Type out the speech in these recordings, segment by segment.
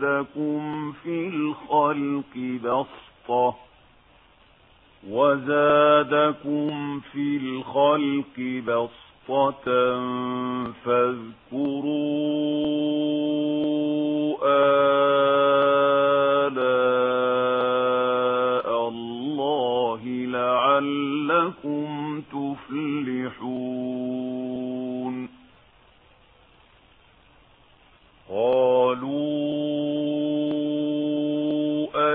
زادكم في الخلق بسطة وزادكم في الخلق بسطة فاذكروا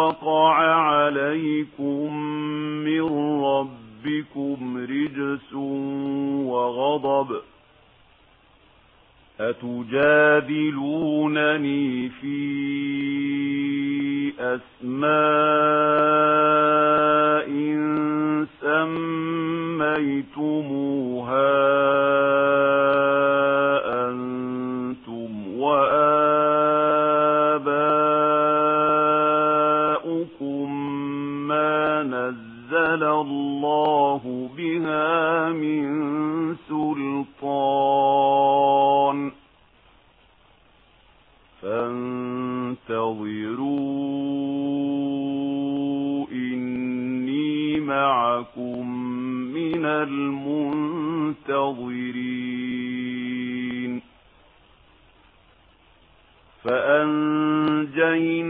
وقع عليكم من ربكم رجس وغضب أتجادلونني في أسماء سميتموها نزل الله بها من سلطان فانتظروا إني معكم من المنتظرين فأنجينا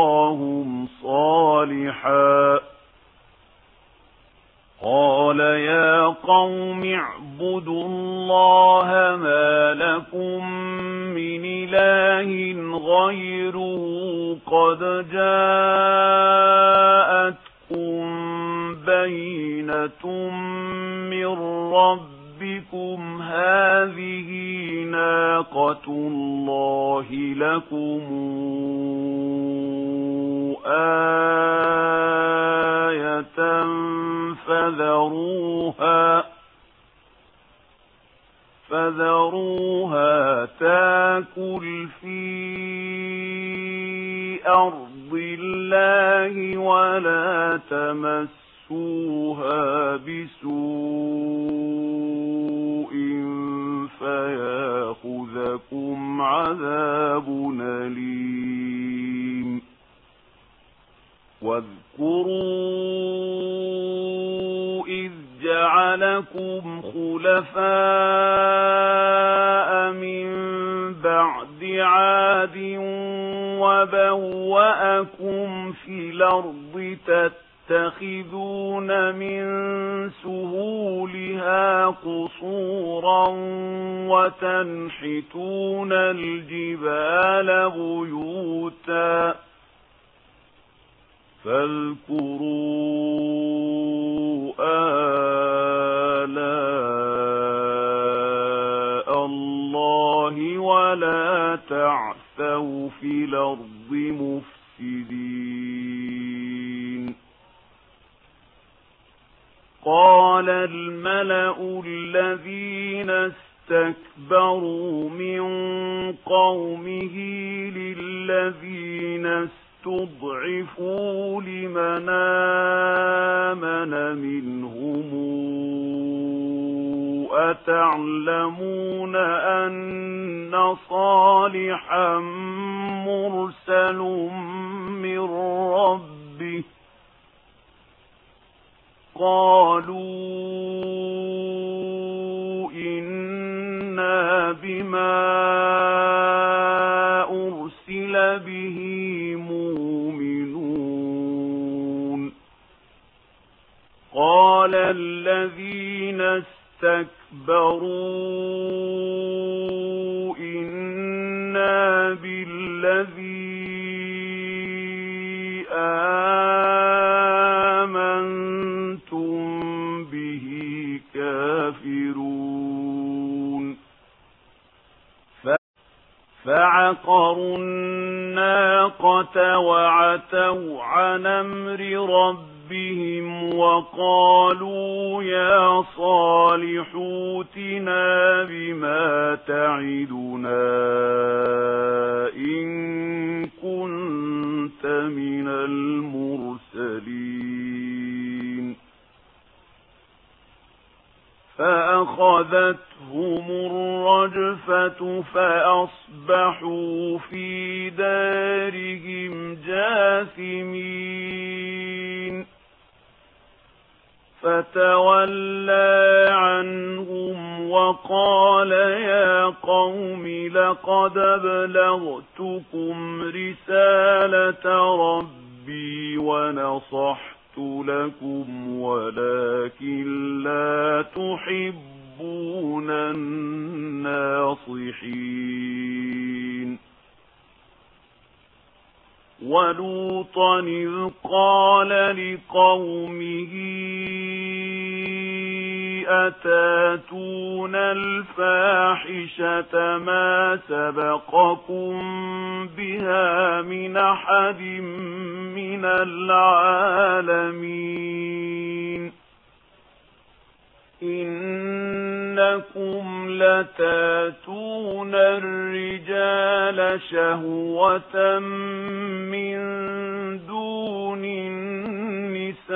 اللَّهَ مَا لَكُمْ مِنْ إِلَٰهٍ غَيْرُهُ قَدْ جَاءَتْكُمْ بَيِّنَةٌ مِنْ رَبِّكُمْ هَٰذِهِ نَاقَةُ اللَّهِ لَكُمْ آيَةً فَذَرُوهَا فذروها تاكل في أرض الله ولا تمسوها بسوء فيأخذكم عذاب أليم. واذكروا إذ جعلكم خلفاء وَبَوَّأَكُمْ فِي الْأَرْضِ تَتَّخِذُونَ مِنْ سُهُولِهَا قُصُورًا وَتَنْحِتُونَ الْجِبَالَ بُيُوتًا فَاذْكُرُوا آلَاءَ اللَّهِ وَلَا تَعْثَوْا وَعَثَوْا فِي الْأَرْضِ مُفْسِدِينَ. قَالَ الْمَلَأُ الَّذِينَ اسْتَكْبَرُوا مِنْ قَوْمِهِ لِلَّذِينَ اسْتُضْعِفُوا لِمَنْ آمَنَ مِنْهُمْ أَتَعْلَمُونَ أَنَّ صَالِحًا مُرْسَلٌ مِنْ رَبِّهِ قَالُوا بِالَّذِي بهم وَقَالُوا يَا صَالِحُ اوتِنَا بِمَا تَعِدُنَا إِن كُنتَ مِنَ الْمُرْسَلِينَ فَأَخَذَتْهُمُ الرَّجْفَةُ فَأَصْبَحُوا فِي دَارِهِمْ جَاثِمِينَ فتولى عنهم وقال يا قوم لقد بلغتكم رسالة ربي ونصحت لكم ولكن لا تحبون الناصحين ولوطا إذ قال لقومه أتاتون الفاحشة ما سبقكم بها من أحد من العالمين إنكم لتاتون الرجال شهوة من دون النساء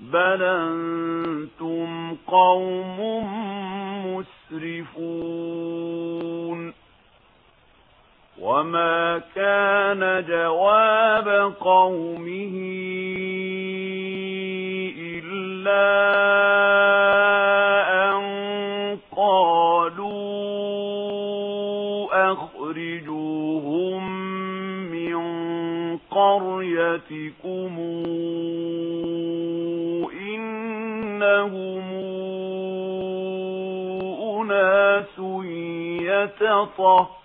بل أنتم قوم مسرفون وما كان جواب قوم إِلَّا أَن قَالُوا أَخْرِجُوهُم مِّن قَرْيَتِكُمْ إِنَّهُمْ أُنَاسٌ يَتَطَهَّرُونَ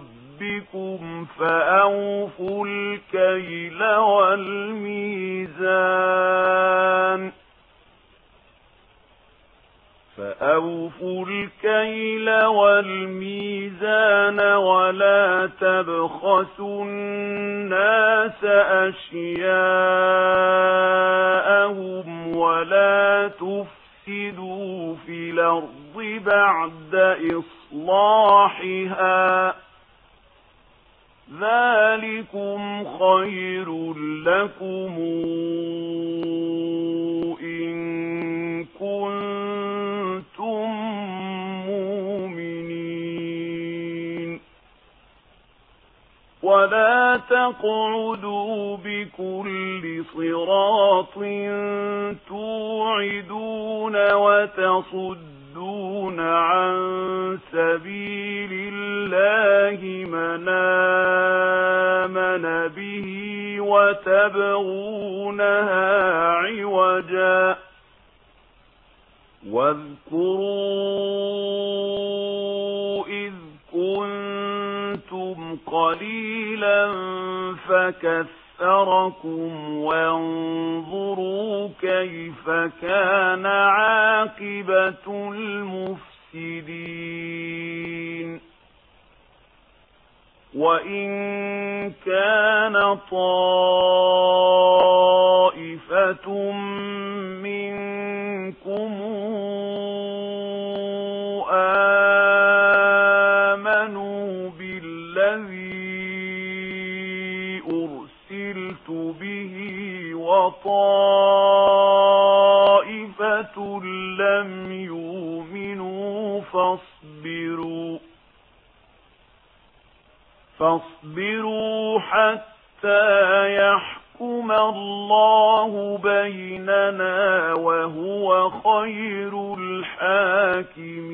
رَبِّكُمْ فَأَوْفُوا الْكَيْلَ وَالْمِيزَانَ فَأَوْفُوا الْكَيْلَ وَالْمِيزَانَ وَلَا تَبْخَسُوا النَّاسَ أَشْيَاءَهُمْ وَلَا تُفْسِدُوا فِي الْأَرْضِ بَعْدَ إِصْلَاحِهَا ذلكم خير لكم إن كنتم مؤمنين ولا تقعدوا بكل صراط توعدون وتصدون يصدون عن سبيل الله من آمن به وتبغونها عوجا واذكروا إذ كنتم قليلا فكثروا أَكْثَرَكُمْ وَانظُرُوا كَيْفَ كَانَ عَاقِبَةُ الْمُفْسِدِينَ وَإِن كَانَ طَائِفَةٌ مِنْكُمْ طائفة لَّمْ يُؤْمِنُوا فَاصْبِرُوا فَاصْبِرُوا حَتَّى يَحْكُمَ اللَّهُ بَيْنَنَا وَهُوَ خَيْرُ الْحَاكِمِينَ